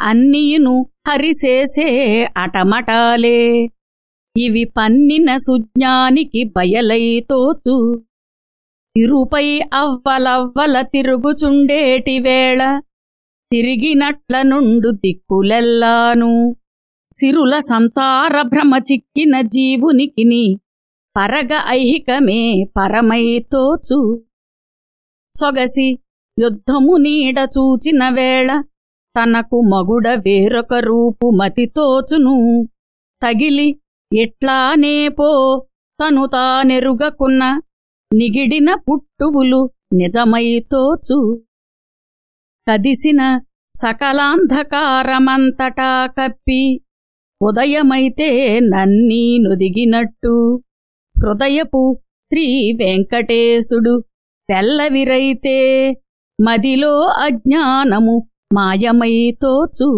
అన్నీయును హరిసేసే అటమటాలే. ఇవి పన్నిన సుజ్ఞానికి బయలైతోచు తిరుపై అవ్వలవ్వల తిరుగుచుండేటి వేళ. తిరిగినట్ల నుండు దిక్కులెల్లాను. సిరుల సంసార భ్రమ చిక్కిన జీవునికిని పరగ ఐహికమే పరమైతోచు సొగసి యుద్ధము నీడ చూచిన వేళ తనకు మగుడ వేరొక రూపు మతితోచును తగిలి ఎట్లానేపో తను తానెరుగకున్న నిగిడిన పుట్టువులు నిజమైతోచు కదిసిన సకలాంధకారమంతటా కప్పి ఉదయమైతే నన్నీ నొదిగినట్టు హృదయపు శ్రీ వెంకటేశుడు తెల్లవిరైతే మదిలో అజ్ఞానము మాయమైతోచు